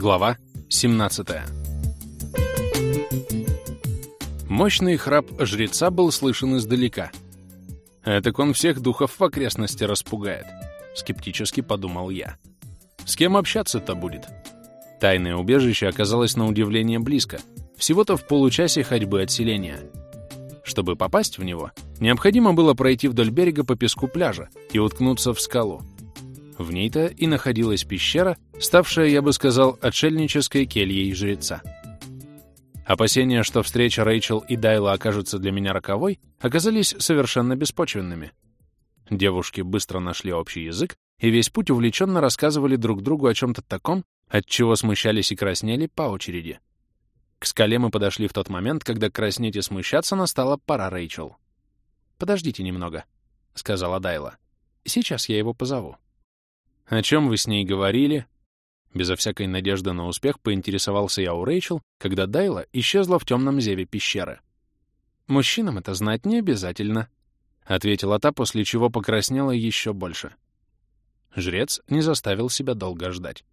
Глава 17 Мощный храп жреца был слышен издалека. «Этак он всех духов в окрестности распугает», — скептически подумал я. «С кем общаться-то будет?» Тайное убежище оказалось на удивление близко, всего-то в получасе ходьбы от селения. Чтобы попасть в него, необходимо было пройти вдоль берега по песку пляжа и уткнуться в скалу. В ней-то и находилась пещера, ставшая, я бы сказал, отшельнической кельей жреца. Опасения, что встреча Рэйчел и Дайла окажется для меня роковой, оказались совершенно беспочвенными. Девушки быстро нашли общий язык и весь путь увлеченно рассказывали друг другу о чем-то таком, от чего смущались и краснели по очереди. К скале мы подошли в тот момент, когда краснеть и смущаться настала пора Рэйчел. «Подождите немного», — сказала Дайла. «Сейчас я его позову». «О чем вы с ней говорили?» Безо всякой надежды на успех поинтересовался я у Рэйчел, когда Дайла исчезла в темном зеве пещеры. «Мужчинам это знать не обязательно», — ответила та, после чего покраснела еще больше. Жрец не заставил себя долго ждать.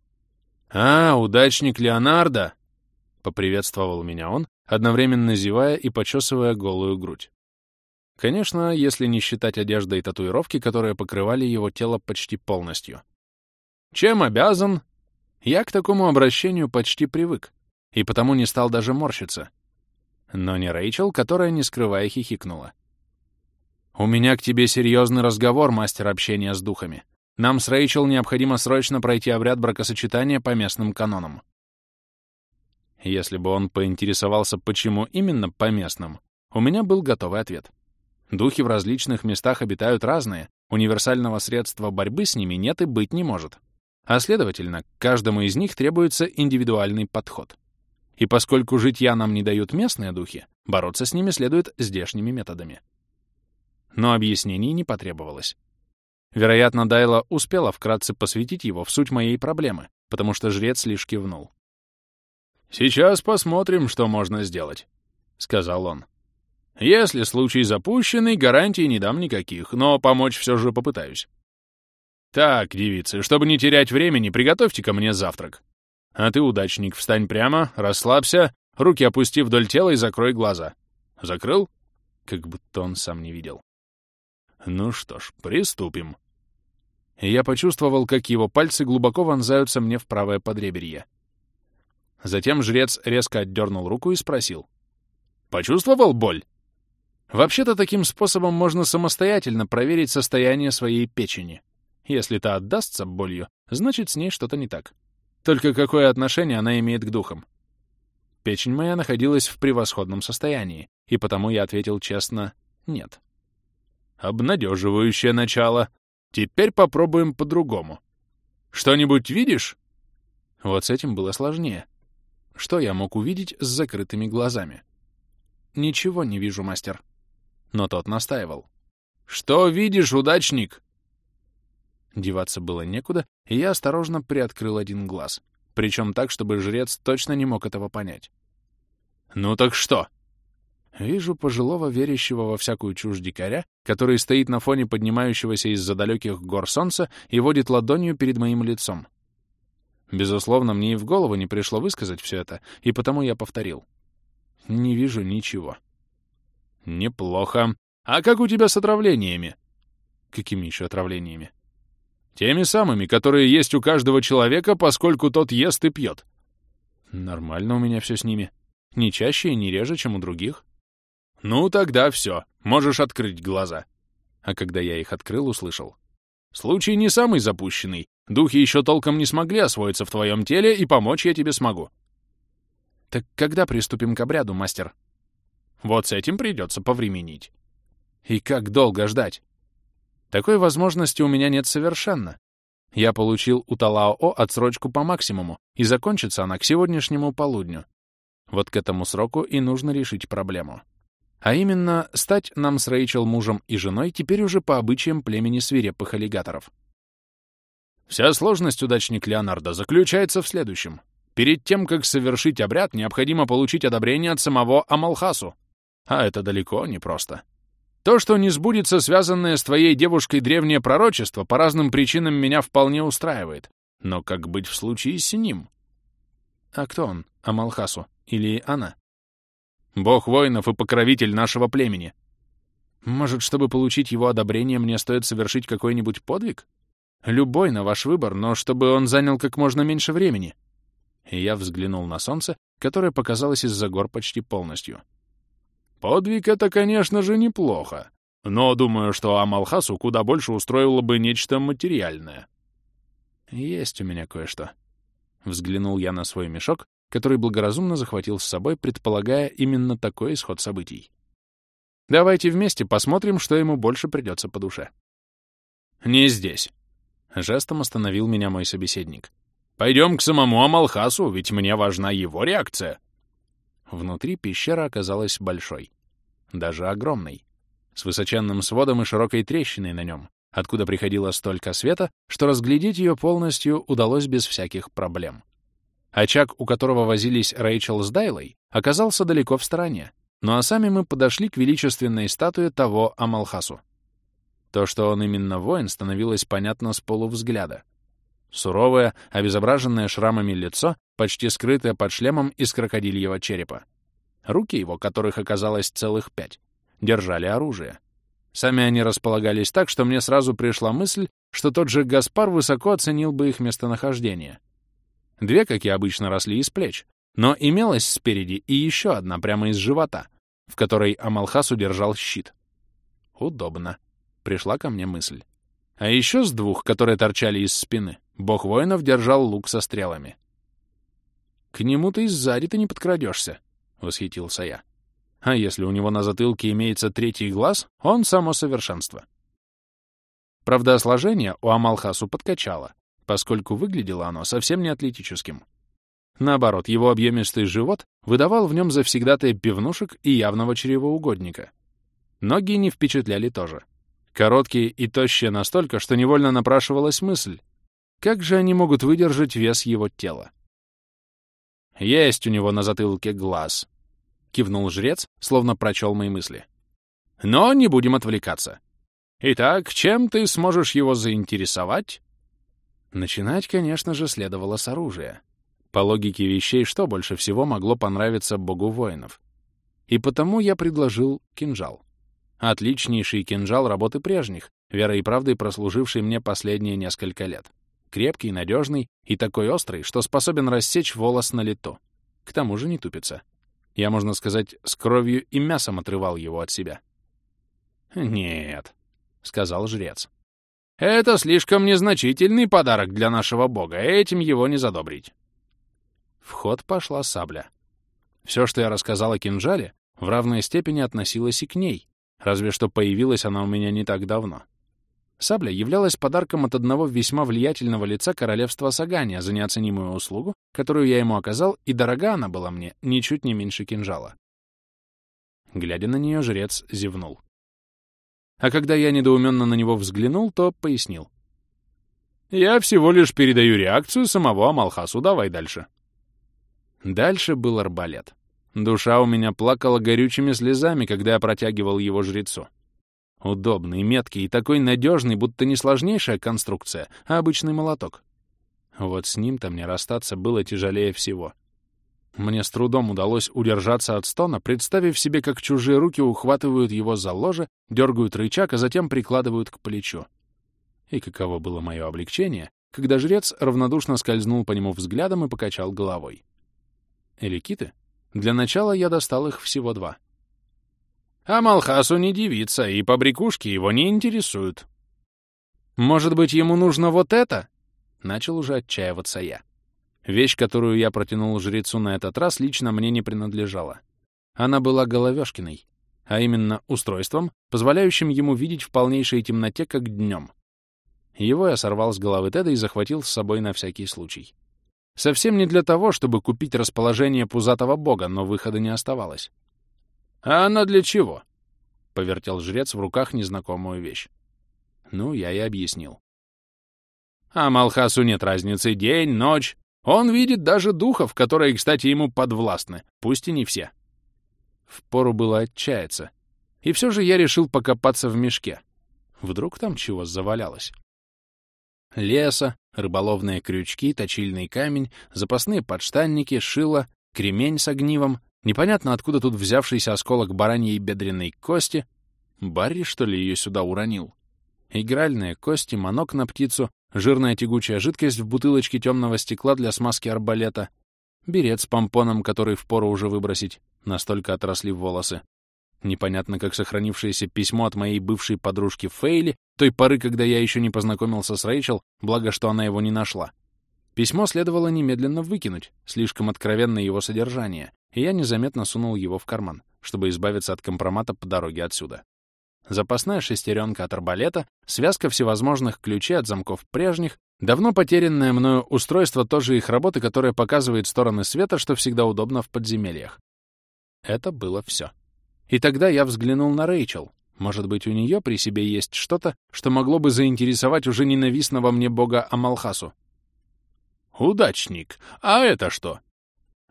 «А, удачник Леонардо!» — поприветствовал меня он, одновременно зевая и почесывая голую грудь. Конечно, если не считать одежды и татуировки, которые покрывали его тело почти полностью. Чем обязан? Я к такому обращению почти привык, и потому не стал даже морщиться. Но не Рэйчел, которая, не скрывая, хихикнула. «У меня к тебе серьезный разговор, мастер общения с духами. Нам с Рэйчел необходимо срочно пройти обряд бракосочетания по местным канонам». Если бы он поинтересовался, почему именно по местным, у меня был готовый ответ. Духи в различных местах обитают разные, универсального средства борьбы с ними нет и быть не может а следовательно, каждому из них требуется индивидуальный подход. И поскольку житья нам не дают местные духи, бороться с ними следует здешними методами. Но объяснений не потребовалось. Вероятно, Дайла успела вкратце посвятить его в суть моей проблемы, потому что жрец лишь кивнул. «Сейчас посмотрим, что можно сделать», — сказал он. «Если случай запущенный, гарантий не дам никаких, но помочь все же попытаюсь. «Так, девицы, чтобы не терять времени, приготовьте ко мне завтрак. А ты, удачник, встань прямо, расслабься, руки опусти вдоль тела и закрой глаза. Закрыл?» Как будто он сам не видел. «Ну что ж, приступим». я почувствовал, как его пальцы глубоко вонзаются мне в правое подреберье. Затем жрец резко отдернул руку и спросил. «Почувствовал боль?» Вообще-то таким способом можно самостоятельно проверить состояние своей печени. Если та отдастся болью, значит, с ней что-то не так. Только какое отношение она имеет к духам? Печень моя находилась в превосходном состоянии, и потому я ответил честно «нет». Обнадеживающее начало. Теперь попробуем по-другому. Что-нибудь видишь? Вот с этим было сложнее. Что я мог увидеть с закрытыми глазами? Ничего не вижу, мастер. Но тот настаивал. Что видишь, удачник? Деваться было некуда, и я осторожно приоткрыл один глаз. Причем так, чтобы жрец точно не мог этого понять. «Ну так что?» Вижу пожилого, верящего во всякую чушь дикаря, который стоит на фоне поднимающегося из-за далеких гор солнца и водит ладонью перед моим лицом. Безусловно, мне и в голову не пришло высказать все это, и потому я повторил. Не вижу ничего. Неплохо. А как у тебя с отравлениями? Какими еще отравлениями? Теми самыми, которые есть у каждого человека, поскольку тот ест и пьет. Нормально у меня все с ними. Не чаще и не реже, чем у других. Ну, тогда все. Можешь открыть глаза. А когда я их открыл, услышал. Случай не самый запущенный. Духи еще толком не смогли освоиться в твоем теле, и помочь я тебе смогу. Так когда приступим к обряду, мастер? Вот с этим придется повременить. И как долго ждать? Такой возможности у меня нет совершенно. Я получил у Талао отсрочку по максимуму, и закончится она к сегодняшнему полудню. Вот к этому сроку и нужно решить проблему. А именно, стать нам с Рэйчел мужем и женой теперь уже по обычаям племени свирепых аллигаторов. Вся сложность, удачник Леонардо, заключается в следующем. Перед тем, как совершить обряд, необходимо получить одобрение от самого Амалхасу. А это далеко не просто. То, что не сбудется связанное с твоей девушкой древнее пророчество, по разным причинам меня вполне устраивает. Но как быть в случае с ним? А кто он? Амалхасу? Или она? Бог воинов и покровитель нашего племени. Может, чтобы получить его одобрение, мне стоит совершить какой-нибудь подвиг? Любой на ваш выбор, но чтобы он занял как можно меньше времени. Я взглянул на солнце, которое показалось из-за гор почти полностью. Подвиг — это, конечно же, неплохо. Но думаю, что Амалхасу куда больше устроило бы нечто материальное. Есть у меня кое-что. Взглянул я на свой мешок, который благоразумно захватил с собой, предполагая именно такой исход событий. Давайте вместе посмотрим, что ему больше придется по душе. «Не здесь», — жестом остановил меня мой собеседник. «Пойдем к самому Амалхасу, ведь мне важна его реакция». Внутри пещера оказалась большой, даже огромной, с высоченным сводом и широкой трещиной на нем, откуда приходило столько света, что разглядеть ее полностью удалось без всяких проблем. Очаг, у которого возились Рэйчел с Дайлой, оказался далеко в стороне, ну а сами мы подошли к величественной статуе того Амалхасу. То, что он именно воин, становилось понятно с полувзгляда. Суровое, обезображенное шрамами лицо, почти скрытое под шлемом из крокодильего черепа. Руки его, которых оказалось целых пять, держали оружие. Сами они располагались так, что мне сразу пришла мысль, что тот же Гаспар высоко оценил бы их местонахождение. Две, как и обычно, росли из плеч, но имелась спереди и еще одна прямо из живота, в которой Амалхас удержал щит. Удобно. Пришла ко мне мысль. А еще с двух, которые торчали из спины, бог воинов держал лук со стрелами. «К нему-то и сзади ты не подкрадешься», — восхитился я. «А если у него на затылке имеется третий глаз, он само совершенство». Правда, сложение у Амалхасу подкачало, поскольку выглядело оно совсем не атлетическим. Наоборот, его объемистый живот выдавал в нем завсегдатая пивнушек и явного чревоугодника. Ноги не впечатляли тоже. Короткие и тощие настолько, что невольно напрашивалась мысль, как же они могут выдержать вес его тела? «Есть у него на затылке глаз», — кивнул жрец, словно прочел мои мысли. «Но не будем отвлекаться. Итак, чем ты сможешь его заинтересовать?» Начинать, конечно же, следовало с оружия. По логике вещей, что больше всего могло понравиться богу воинов? И потому я предложил кинжал. Отличнейший кинжал работы прежних, верой и правдой прослуживший мне последние несколько лет. Крепкий, надежный и такой острый, что способен рассечь волос на лету. К тому же не тупится. Я, можно сказать, с кровью и мясом отрывал его от себя. «Нет», — сказал жрец. «Это слишком незначительный подарок для нашего бога, этим его не задобрить». В ход пошла сабля. Все, что я рассказал о кинжале, в равной степени относилось и к ней, разве что появилась она у меня не так давно. Сабля являлась подарком от одного весьма влиятельного лица королевства Сагания за неоценимую услугу, которую я ему оказал, и дорога она была мне ничуть не меньше кинжала. Глядя на нее, жрец зевнул. А когда я недоуменно на него взглянул, то пояснил. «Я всего лишь передаю реакцию самого Амалхасу. Давай дальше». Дальше был арбалет. Душа у меня плакала горючими слезами, когда я протягивал его жрецу. Удобный, меткий и такой надежный, будто не сложнейшая конструкция, а обычный молоток. Вот с ним-то мне расстаться было тяжелее всего. Мне с трудом удалось удержаться от стона, представив себе, как чужие руки ухватывают его за ложе, дергают рычаг, а затем прикладывают к плечу. И каково было мое облегчение, когда жрец равнодушно скользнул по нему взглядом и покачал головой. Эликиты? Для начала я достал их всего два. А Малхасу не девица, и побрякушки его не интересуют. «Может быть, ему нужно вот это?» Начал уже отчаиваться я. Вещь, которую я протянул жрецу на этот раз, лично мне не принадлежала. Она была головешкиной, а именно устройством, позволяющим ему видеть в полнейшей темноте, как днем. Его я сорвал с головы Теда и захватил с собой на всякий случай. Совсем не для того, чтобы купить расположение пузатого бога, но выхода не оставалось. «А она для чего?» — повертел жрец в руках незнакомую вещь. Ну, я и объяснил. «А Малхасу нет разницы день, ночь. Он видит даже духов, которые, кстати, ему подвластны, пусть и не все». Впору было отчаяться. И все же я решил покопаться в мешке. Вдруг там чего завалялось. Леса, рыболовные крючки, точильный камень, запасные подштанники, шило, кремень с огнивом, непонятно откуда тут взявшийся осколок бараньей бедренной кости. Барри, что ли, ее сюда уронил? Игральные кости, манок на птицу, жирная тягучая жидкость в бутылочке темного стекла для смазки арбалета, берет с помпоном, который впору уже выбросить, настолько отросли волосы. Непонятно, как сохранившееся письмо от моей бывшей подружки Фейли, той поры, когда я еще не познакомился с Рэйчел, благо, что она его не нашла. Письмо следовало немедленно выкинуть, слишком откровенно его содержание, и я незаметно сунул его в карман, чтобы избавиться от компромата по дороге отсюда. Запасная шестеренка от арбалета, связка всевозможных ключей от замков прежних, давно потерянное мною устройство тоже их работы, которое показывает стороны света, что всегда удобно в подземельях. Это было все. И тогда я взглянул на Рэйчел. Может быть, у нее при себе есть что-то, что могло бы заинтересовать уже ненавистного мне бога Амалхасу. «Удачник! А это что?»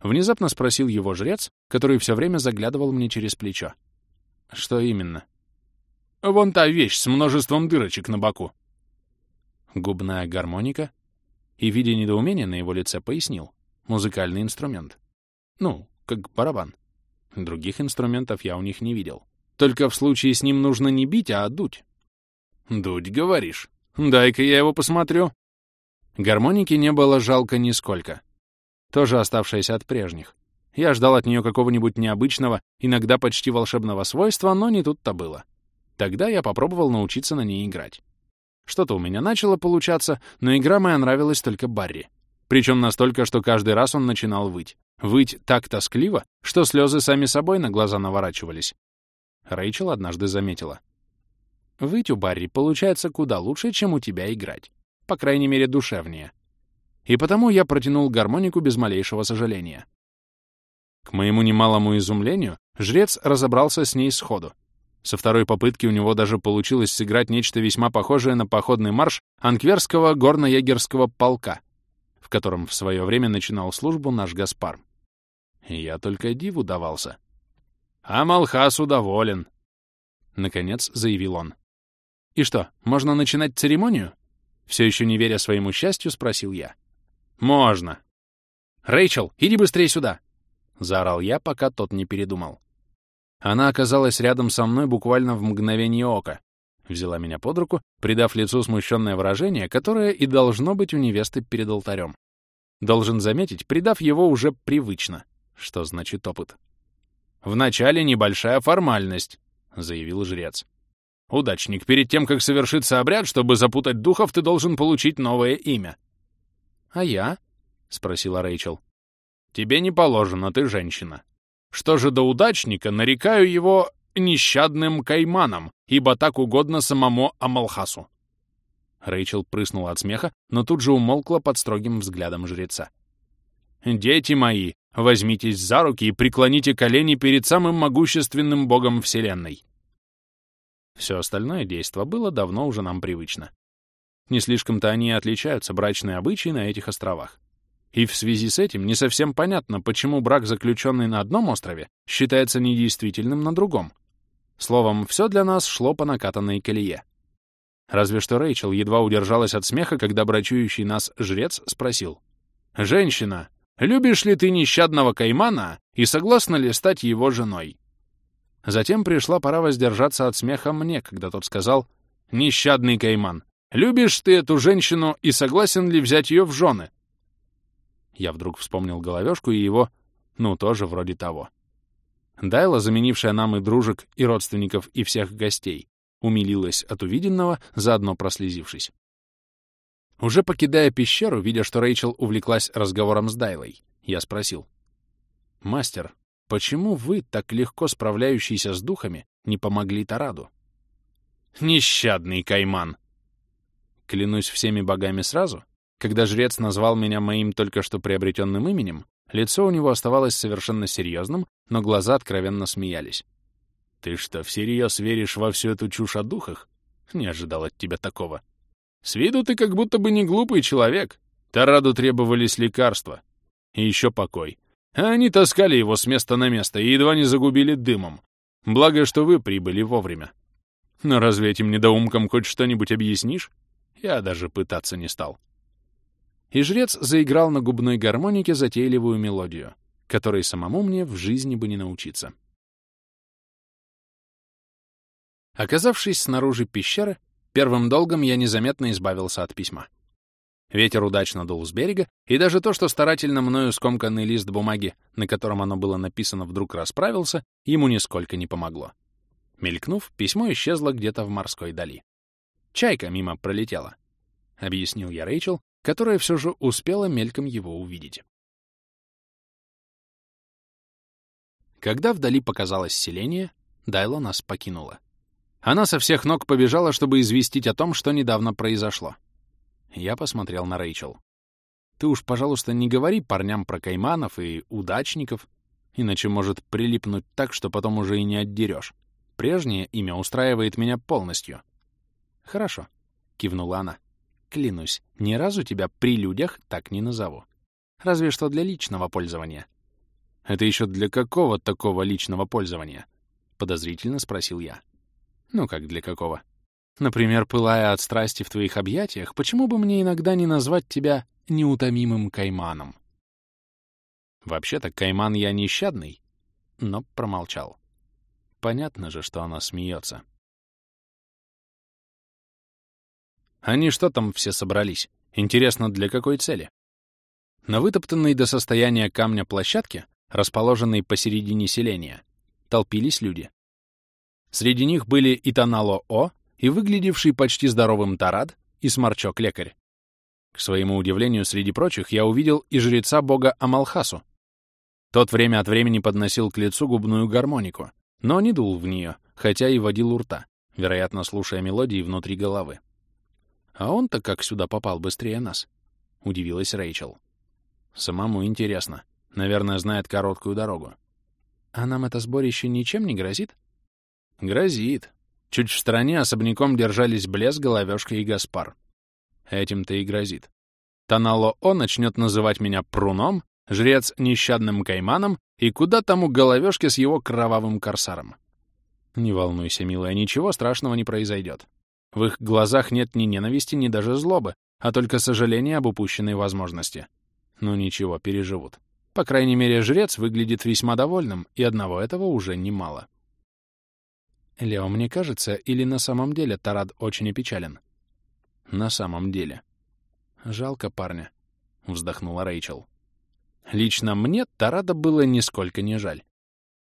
Внезапно спросил его жрец, который все время заглядывал мне через плечо. «Что именно?» «Вон та вещь с множеством дырочек на боку». Губная гармоника. И, видя недоумение на его лице, пояснил. Музыкальный инструмент. Ну, как барабан. Других инструментов я у них не видел. Только в случае с ним нужно не бить, а дуть. Дуть, говоришь? Дай-ка я его посмотрю. Гармоники не было жалко нисколько. Тоже оставшаяся от прежних. Я ждал от нее какого-нибудь необычного, иногда почти волшебного свойства, но не тут-то было. Тогда я попробовал научиться на ней играть. Что-то у меня начало получаться, но игра моя нравилась только Барри. Причем настолько, что каждый раз он начинал выть. Выть так тоскливо, что слезы сами собой на глаза наворачивались. Рэйчел однажды заметила. «Выть у Барри получается куда лучше, чем у тебя играть. По крайней мере, душевнее». И потому я протянул гармонику без малейшего сожаления. К моему немалому изумлению, жрец разобрался с ней сходу. Со второй попытки у него даже получилось сыграть нечто весьма похожее на походный марш анкверского горно-егерского полка, в котором в свое время начинал службу наш Гаспар. Я только диву давался. «А Малхас удоволен», — наконец заявил он. «И что, можно начинать церемонию?» Все еще не веря своему счастью, спросил я. «Можно». «Рэйчел, иди быстрее сюда!» — заорал я, пока тот не передумал. Она оказалась рядом со мной буквально в мгновение ока, взяла меня под руку, придав лицу смущенное выражение, которое и должно быть у невесты перед алтарем. Должен заметить, придав его уже привычно, что значит опыт. «Вначале небольшая формальность», — заявил жрец. «Удачник, перед тем, как совершится обряд, чтобы запутать духов, ты должен получить новое имя». «А я?» — спросила Рэйчел. «Тебе не положено, ты женщина. Что же до удачника, нарекаю его нещадным кайманом, ибо так угодно самому Амалхасу». Рэйчел прыснула от смеха, но тут же умолкла под строгим взглядом жреца. «Дети мои, возьмитесь за руки и преклоните колени перед самым могущественным богом Вселенной». Все остальное действо было давно уже нам привычно. Не слишком-то они отличаются, брачные обычаи на этих островах. И в связи с этим не совсем понятно, почему брак, заключенный на одном острове, считается недействительным на другом. Словом, все для нас шло по накатанной колее. Разве что Рэйчел едва удержалась от смеха, когда брачующий нас жрец спросил. «Женщина, любишь ли ты нещадного каймана и согласна ли стать его женой?» Затем пришла пора воздержаться от смеха мне, когда тот сказал «Нещадный кайман, любишь ты эту женщину и согласен ли взять ее в жены?» Я вдруг вспомнил головешку и его, ну, тоже вроде того. Дайла, заменившая нам и дружек, и родственников, и всех гостей, умилилась от увиденного, заодно прослезившись. Уже покидая пещеру, видя, что Рэйчел увлеклась разговором с Дайлой, я спросил. «Мастер, почему вы, так легко справляющийся с духами, не помогли Тараду?» «Нещадный кайман!» Клянусь всеми богами сразу, когда жрец назвал меня моим только что приобретенным именем, лицо у него оставалось совершенно серьезным, но глаза откровенно смеялись. Ты что, всерьез веришь во всю эту чушь о духах? Не ожидал от тебя такого. С виду ты как будто бы не глупый человек. Тараду требовались лекарства. И еще покой. А они таскали его с места на место и едва не загубили дымом. Благо, что вы прибыли вовремя. Но разве этим недоумкам хоть что-нибудь объяснишь? Я даже пытаться не стал. И жрец заиграл на губной гармонике затейливую мелодию, которой самому мне в жизни бы не научиться. Оказавшись снаружи пещеры, первым долгом я незаметно избавился от письма. Ветер удачно дул с берега, и даже то, что старательно мною скомканный лист бумаги, на котором оно было написано, вдруг расправился, ему нисколько не помогло. Мелькнув, письмо исчезло где-то в морской дали. «Чайка мимо пролетела», — объяснил я Рэйчел, которая все же успела мельком его увидеть. Когда вдали показалось селение, Дайло нас покинула. Она со всех ног побежала, чтобы известить о том, что недавно произошло. Я посмотрел на Рэйчел. «Ты уж, пожалуйста, не говори парням про кайманов и удачников, иначе может прилипнуть так, что потом уже и не отдерешь. Прежнее имя устраивает меня полностью». «Хорошо», — кивнула она. «Клянусь, ни разу тебя при людях так не назову. Разве что для личного пользования». «Это еще для какого такого личного пользования?» — подозрительно спросил я. «Ну как для какого?» Например, пылая от страсти в твоих объятиях, почему бы мне иногда не назвать тебя неутомимым кайманом? Вообще-то кайман я нещадный, но промолчал. Понятно же, что она смеется. Они что там все собрались? Интересно, для какой цели? На вытоптанной до состояния камня площадке, расположенной посередине селения, толпились люди. Среди них были и Танало-О, и выглядевший почти здоровым Тарад и сморчок-лекарь. К своему удивлению, среди прочих я увидел и жреца бога Амалхасу. Тот время от времени подносил к лицу губную гармонику, но не дул в нее, хотя и водил у рта, вероятно, слушая мелодии внутри головы. «А он-то как сюда попал быстрее нас?» — удивилась Рэйчел. «Самому интересно. Наверное, знает короткую дорогу». «А нам это сборище ничем не грозит?» «Грозит. Чуть в стороне особняком держались Блес, Головешка и Гаспар. Этим-то и грозит. Танало-О начнет называть меня Пруном, жрец нещадным кайманом и куда тому Головешке с его кровавым корсаром. Не волнуйся, милая, ничего страшного не произойдет. В их глазах нет ни ненависти, ни даже злобы, а только сожаления об упущенной возможности. Ну ничего, переживут. По крайней мере, жрец выглядит весьма довольным, и одного этого уже немало. Лео, мне кажется, или на самом деле Тарад очень опечален? На самом деле. Жалко парня, вздохнула Рэйчел. Лично мне Тарада было нисколько не жаль.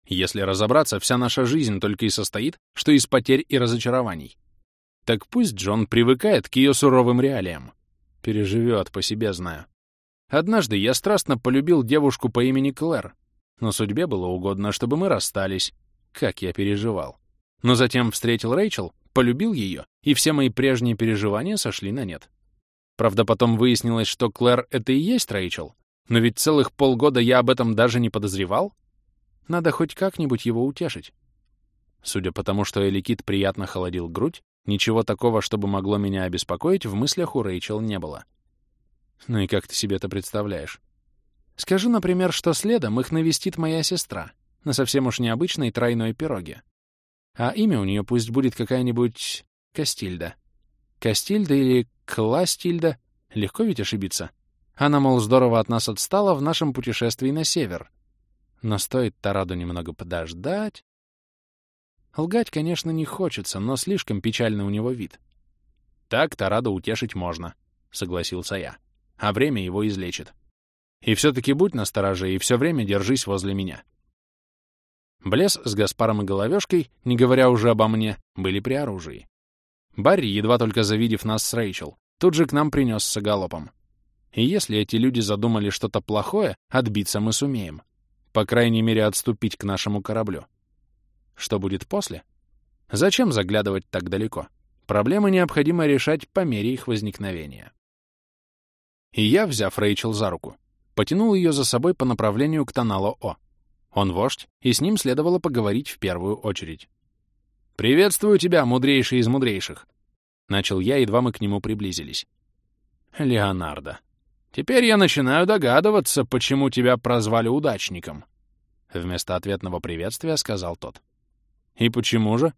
Если разобраться, вся наша жизнь только и состоит, что из потерь и разочарований. Так пусть Джон привыкает к ее суровым реалиям. Переживет, по себе знаю. Однажды я страстно полюбил девушку по имени Клэр, но судьбе было угодно, чтобы мы расстались. Как я переживал. Но затем встретил Рэйчел, полюбил ее, и все мои прежние переживания сошли на нет. Правда, потом выяснилось, что Клэр — это и есть Рэйчел, но ведь целых полгода я об этом даже не подозревал. Надо хоть как-нибудь его утешить. Судя по тому, что Эликит приятно холодил грудь, ничего такого, чтобы могло меня обеспокоить, в мыслях у Рэйчел не было. Ну и как ты себе это представляешь? Скажу, например, что следом их навестит моя сестра на совсем уж необычной тройной пироге. А имя у нее пусть будет какая-нибудь Кастильда. Кастильда или Кластильда. Легко ведь ошибиться. Она, мол, здорово от нас отстала в нашем путешествии на север. Но стоит Тараду немного подождать... Лгать, конечно, не хочется, но слишком печальный у него вид. Так Тараду утешить можно, — согласился я. А время его излечит. И все-таки будь настороже и все время держись возле меня. Блес с Гаспаром и Головешкой, не говоря уже обо мне, были при оружии. Барри, едва только завидев нас с Рэйчел, тут же к нам принесся галопом. И если эти люди задумали что-то плохое, отбиться мы сумеем. По крайней мере, отступить к нашему кораблю. Что будет после? Зачем заглядывать так далеко? Проблемы необходимо решать по мере их возникновения. И я, взяв Рэйчел за руку, потянул ее за собой по направлению к Танало-О. Он вождь, и с ним следовало поговорить в первую очередь. «Приветствую тебя, мудрейший из мудрейших!» Начал я, едва мы к нему приблизились. «Леонардо, теперь я начинаю догадываться, почему тебя прозвали удачником», вместо ответного приветствия сказал тот. «И почему же?»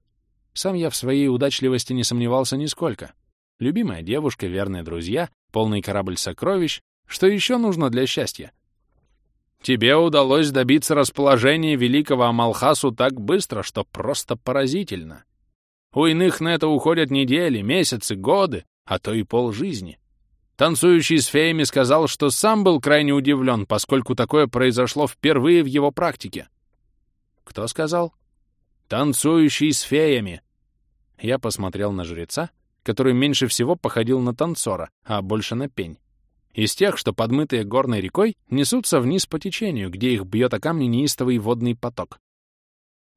Сам я в своей удачливости не сомневался нисколько. любимая девушка, верные друзья, полный корабль сокровищ. Что еще нужно для счастья? Тебе удалось добиться расположения великого Амалхасу так быстро, что просто поразительно. У иных на это уходят недели, месяцы, годы, а то и полжизни. Танцующий с феями сказал, что сам был крайне удивлен, поскольку такое произошло впервые в его практике. Кто сказал? Танцующий с феями. Я посмотрел на жреца, который меньше всего походил на танцора, а больше на пень. Из тех, что подмытые горной рекой, несутся вниз по течению, где их бьет о камни неистовый водный поток.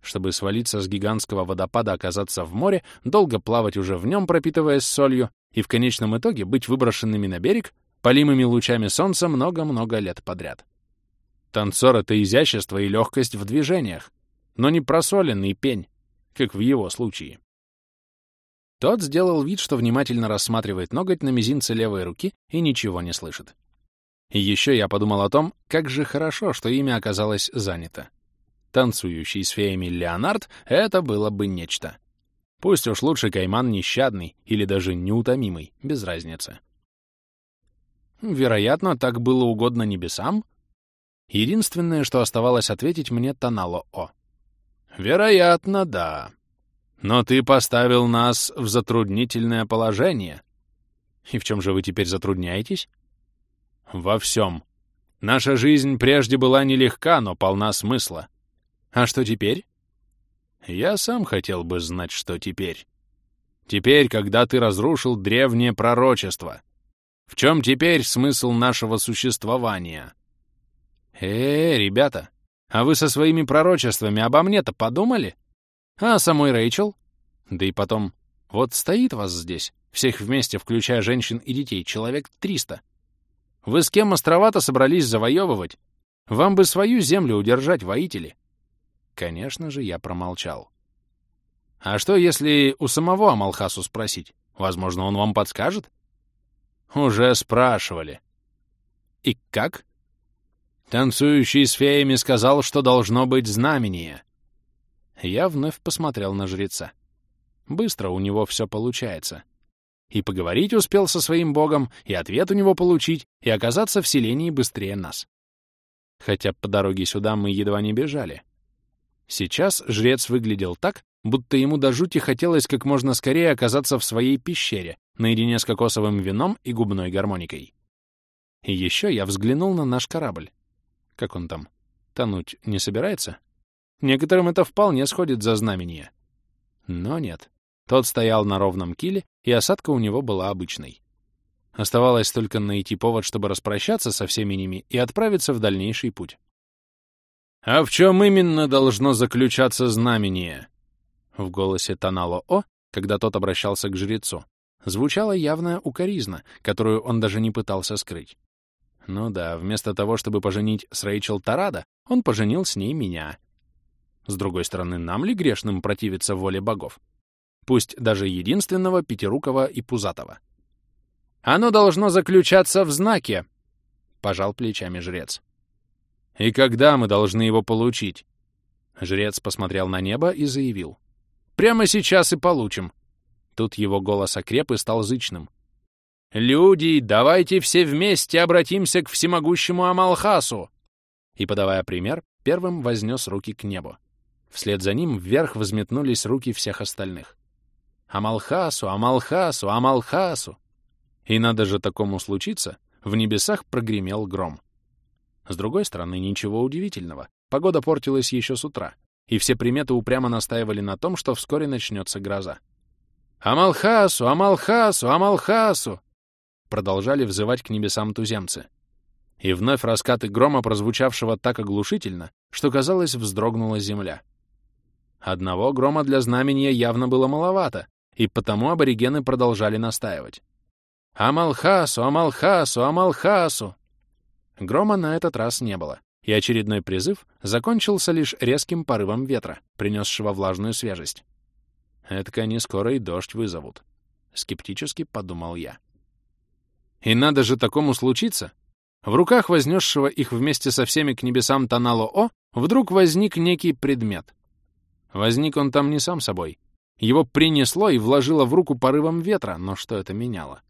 Чтобы свалиться с гигантского водопада оказаться в море, долго плавать уже в нем, пропитываясь солью, и в конечном итоге быть выброшенными на берег, полимыми лучами солнца много-много лет подряд. Танцор — это изящество и легкость в движениях, но не просоленный пень, как в его случае. Тот сделал вид, что внимательно рассматривает ноготь на мизинце левой руки и ничего не слышит. И еще я подумал о том, как же хорошо, что имя оказалось занято. Танцующий с феями Леонард — это было бы нечто. Пусть уж лучше Кайман нещадный или даже неутомимый, без разницы. Вероятно, так было угодно небесам. Единственное, что оставалось ответить мне, тонало «О». Вероятно, да. Но ты поставил нас в затруднительное положение. И в чем же вы теперь затрудняетесь? Во всем. Наша жизнь прежде была нелегка, но полна смысла. А что теперь? Я сам хотел бы знать, что теперь. Теперь, когда ты разрушил древнее пророчество. В чем теперь смысл нашего существования? Э, -э ребята, а вы со своими пророчествами обо мне-то подумали? А самой Рэйчел? Да и потом, вот стоит вас здесь, всех вместе, включая женщин и детей, человек 300. Вы с кем острова-то собрались завоевывать? Вам бы свою землю удержать, воители. Конечно же, я промолчал. А что, если у самого Амалхасу спросить? Возможно, он вам подскажет? Уже спрашивали. И как? Танцующий с феями сказал, что должно быть знамение. Я вновь посмотрел на жреца. Быстро у него все получается. И поговорить успел со своим богом, и ответ у него получить, и оказаться в селении быстрее нас. Хотя по дороге сюда мы едва не бежали. Сейчас жрец выглядел так, будто ему до жути хотелось как можно скорее оказаться в своей пещере, наедине с кокосовым вином и губной гармоникой. И еще я взглянул на наш корабль. Как он там? Тонуть не собирается? Некоторым это вполне сходит за знамение. Но нет. Тот стоял на ровном киле, и осадка у него была обычной. Оставалось только найти повод, чтобы распрощаться со всеми ними и отправиться в дальнейший путь. «А в чем именно должно заключаться знамение?» В голосе Танало О, когда тот обращался к жрецу, звучала явная укоризна, которую он даже не пытался скрыть. Ну да, вместо того, чтобы поженить с Рэйчел Тарада, он поженил с ней меня. С другой стороны, нам ли грешным противиться воле богов? Пусть даже единственного, пятирукого и пузатого. «Оно должно заключаться в знаке», — пожал плечами жрец. «И когда мы должны его получить?» Жрец посмотрел на небо и заявил. «Прямо сейчас и получим». Тут его голос окреп и стал зычным. «Люди, давайте все вместе обратимся к всемогущему Амалхасу!» И, подавая пример, первым вознес руки к небу. Вслед за ним вверх взметнулись руки всех остальных. «Амалхасу! Амалхасу! Амалхасу!» И надо же такому случиться, в небесах прогремел гром. С другой стороны, ничего удивительного. Погода портилась еще с утра, и все приметы упрямо настаивали на том, что вскоре начнется гроза. «Амалхасу! Амалхасу! Амалхасу!» Продолжали взывать к небесам туземцы. И вновь раскаты грома, прозвучавшего так оглушительно, что, казалось, вздрогнула земля. Одного грома для знамения явно было маловато, и потому аборигены продолжали настаивать. «Амалхасу! Амалхасу! Амалхасу!» Грома на этот раз не было, и очередной призыв закончился лишь резким порывом ветра, принесшего влажную свежесть. «Это они скоро и дождь вызовут», — скептически подумал я. И надо же такому случиться. В руках вознесшего их вместе со всеми к небесам Танало О вдруг возник некий предмет. Возник он там не сам собой. Его принесло и вложило в руку порывом ветра, но что это меняло?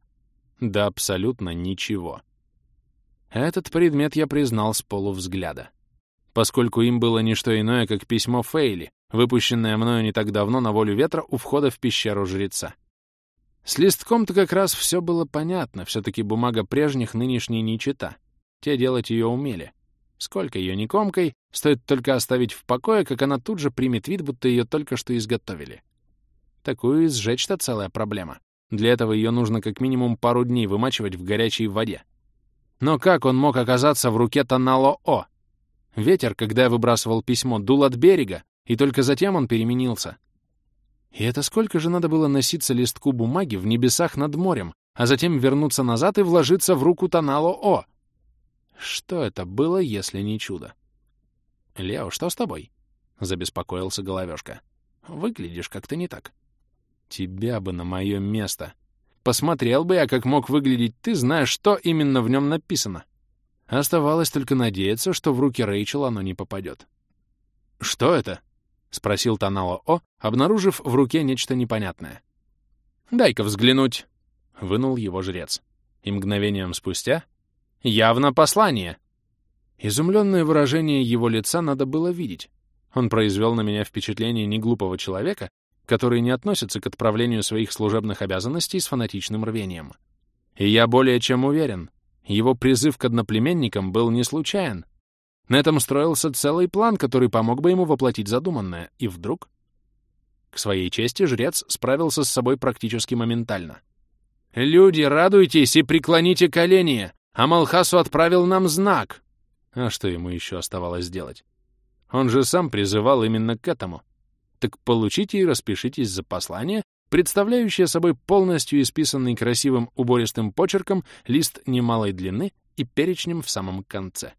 Да абсолютно ничего. Этот предмет я признал с полувзгляда, поскольку им было не что иное, как письмо Фейли, выпущенное мною не так давно на волю ветра у входа в пещеру жреца. С листком-то как раз все было понятно, все-таки бумага прежних нынешней не чита. Те делать ее умели. Сколько ее не комкой, стоит только оставить в покое, как она тут же примет вид, будто ее только что изготовили. Такую сжечь-то целая проблема. Для этого ее нужно как минимум пару дней вымачивать в горячей воде. Но как он мог оказаться в руке Танало-О? Ветер, когда я выбрасывал письмо, дул от берега, и только затем он переменился. И это сколько же надо было носиться листку бумаги в небесах над морем, а затем вернуться назад и вложиться в руку Танало-О? Что это было, если не чудо? «Лео, что с тобой?» — забеспокоился Головешка. «Выглядишь как-то не так». «Тебя бы на мое место. Посмотрел бы я, как мог выглядеть ты, зная, что именно в нем написано. Оставалось только надеяться, что в руки Рэйчел оно не попадет». «Что это?» — спросил Танало О, обнаружив в руке нечто непонятное. «Дай-ка взглянуть», — вынул его жрец. И мгновением спустя Явно послание. Изумленное выражение его лица надо было видеть. Он произвел на меня впечатление неглупого человека, который не относится к отправлению своих служебных обязанностей с фанатичным рвением. И я более чем уверен, его призыв к одноплеменникам был не случайен. На этом строился целый план, который помог бы ему воплотить задуманное. И вдруг... К своей чести жрец справился с собой практически моментально. «Люди, радуйтесь и преклоните колени! А Малхасу отправил нам знак. А что ему еще оставалось делать? Он же сам призывал именно к этому. Так получите и распишитесь за послание, представляющее собой полностью исписанный красивым убористым почерком лист немалой длины и перечнем в самом конце.